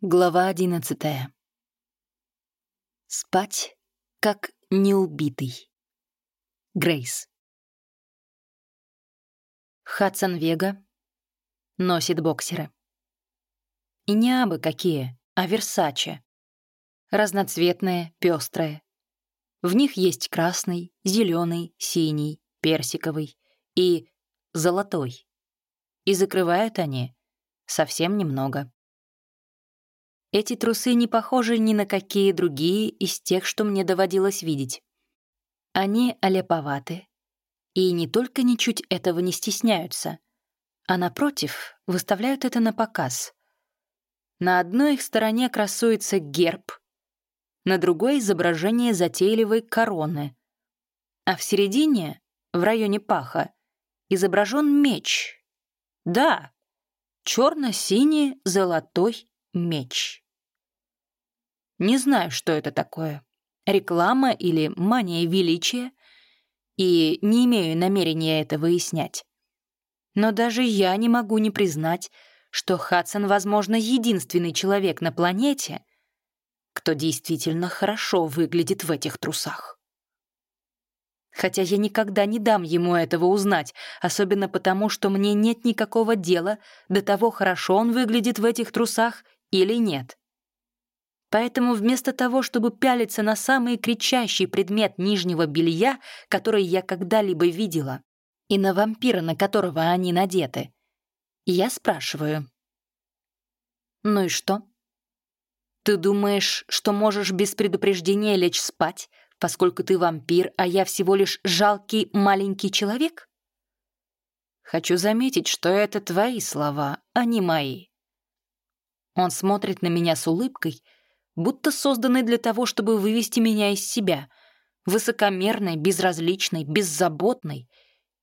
Глава одиннадцатая. Спать, как неубитый. Грейс. Хадсон Вега носит боксеры. И не абы какие, а Версаче. Разноцветные, пестрые. В них есть красный, зеленый, синий, персиковый и золотой. И закрывают они совсем немного. Эти трусы не похожи ни на какие другие из тех, что мне доводилось видеть. Они олеповаты. И не только ничуть этого не стесняются, а напротив, выставляют это на показ. На одной их стороне красуется герб, на другой — изображение затейливой короны, а в середине, в районе паха, изображен меч. Да, черно-синий золотой меч. Не знаю, что это такое. Реклама или мания величия. И не имею намерения это выяснять. Но даже я не могу не признать, что Хадсон, возможно, единственный человек на планете, кто действительно хорошо выглядит в этих трусах. Хотя я никогда не дам ему этого узнать, особенно потому, что мне нет никакого дела до того, хорошо он выглядит в этих трусах или нет. Поэтому вместо того, чтобы пялиться на самый кричащий предмет нижнего белья, который я когда-либо видела, и на вампира, на которого они надеты, я спрашиваю. «Ну и что? Ты думаешь, что можешь без предупреждения лечь спать, поскольку ты вампир, а я всего лишь жалкий маленький человек?» Хочу заметить, что это твои слова, а не мои. Он смотрит на меня с улыбкой, будто созданный для того, чтобы вывести меня из себя, высокомерной, безразличной, беззаботной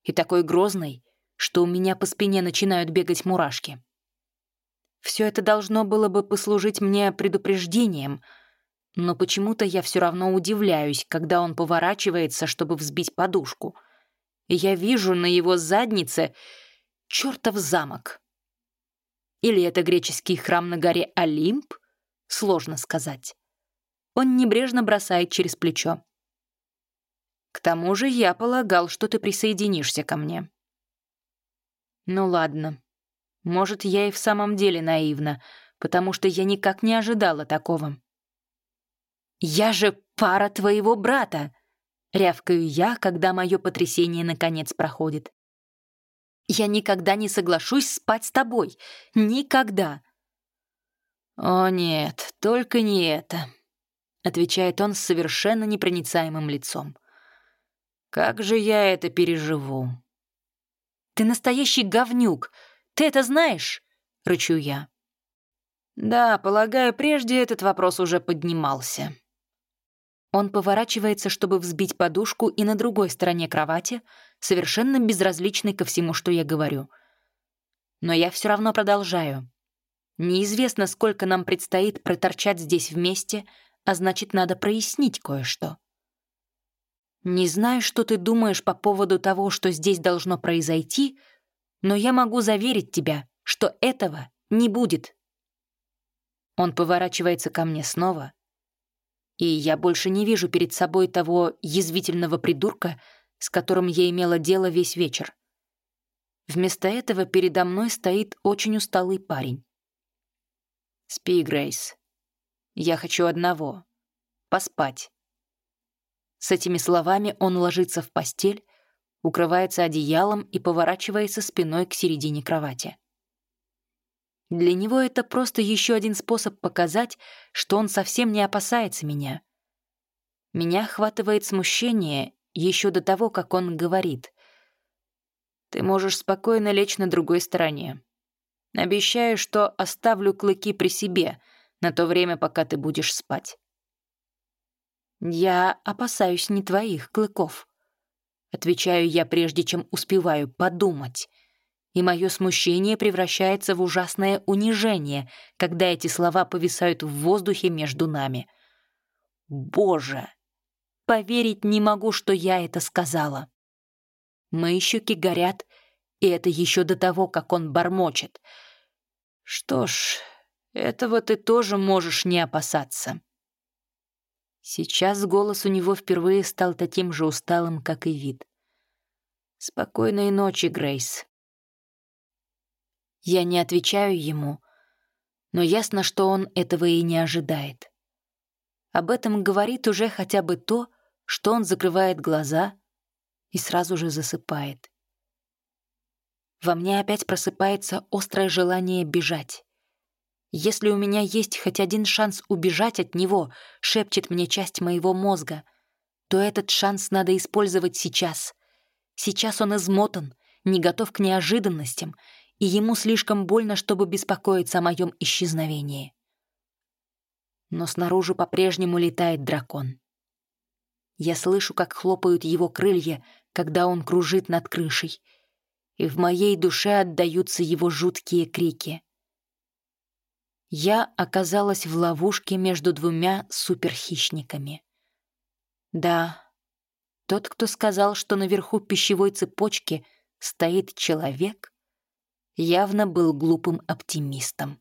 и такой грозной, что у меня по спине начинают бегать мурашки. Все это должно было бы послужить мне предупреждением, но почему-то я все равно удивляюсь, когда он поворачивается, чтобы взбить подушку. Я вижу на его заднице чертов замок. Или это греческий храм на горе Олимп? Сложно сказать. Он небрежно бросает через плечо. К тому же я полагал, что ты присоединишься ко мне. Ну ладно. Может, я и в самом деле наивна, потому что я никак не ожидала такого. «Я же пара твоего брата!» — рявкаю я, когда мое потрясение наконец проходит. Я никогда не соглашусь спать с тобой. Никогда. «О нет, только не это», — отвечает он с совершенно непроницаемым лицом. «Как же я это переживу?» «Ты настоящий говнюк. Ты это знаешь?» — рычу я. «Да, полагаю, прежде этот вопрос уже поднимался». Он поворачивается, чтобы взбить подушку, и на другой стороне кровати, совершенно безразличный ко всему, что я говорю. Но я все равно продолжаю. Неизвестно, сколько нам предстоит проторчать здесь вместе, а значит, надо прояснить кое-что. Не знаю, что ты думаешь по поводу того, что здесь должно произойти, но я могу заверить тебя, что этого не будет. Он поворачивается ко мне снова, и я больше не вижу перед собой того язвительного придурка, с которым я имела дело весь вечер. Вместо этого передо мной стоит очень усталый парень. «Спи, Грейс. Я хочу одного — поспать». С этими словами он ложится в постель, укрывается одеялом и поворачивается спиной к середине кровати. Для него это просто еще один способ показать, что он совсем не опасается меня. Меня охватывает смущение еще до того, как он говорит. «Ты можешь спокойно лечь на другой стороне. Обещаю, что оставлю клыки при себе на то время, пока ты будешь спать». «Я опасаюсь не твоих клыков», — отвечаю я, прежде чем успеваю подумать — и мое смущение превращается в ужасное унижение, когда эти слова повисают в воздухе между нами. Боже! Поверить не могу, что я это сказала. Мои щеки горят, и это еще до того, как он бормочет. Что ж, Этого ты тоже можешь не опасаться. Сейчас голос у него впервые стал таким же усталым, как и вид. «Спокойной ночи, Грейс». Я не отвечаю ему, но ясно, что он этого и не ожидает. Об этом говорит уже хотя бы то, что он закрывает глаза и сразу же засыпает. Во мне опять просыпается острое желание бежать. Если у меня есть хоть один шанс убежать от него, шепчет мне часть моего мозга, то этот шанс надо использовать сейчас. Сейчас он измотан, не готов к неожиданностям, и ему слишком больно, чтобы беспокоиться о моем исчезновении. Но снаружи по-прежнему летает дракон. Я слышу, как хлопают его крылья, когда он кружит над крышей, и в моей душе отдаются его жуткие крики. Я оказалась в ловушке между двумя суперхищниками. Да, тот, кто сказал, что наверху пищевой цепочки стоит человек, явно был глупым оптимистом.